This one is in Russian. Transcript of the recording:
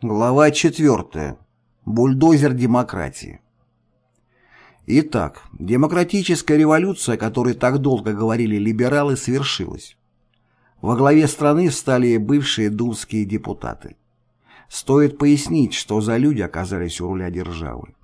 Глава 4. Бульдозер демократии. Итак, демократическая революция, о которой так долго говорили либералы, свершилась. Во главе страны встали бывшие думские депутаты. Стоит пояснить, что за люди оказались у руля державы.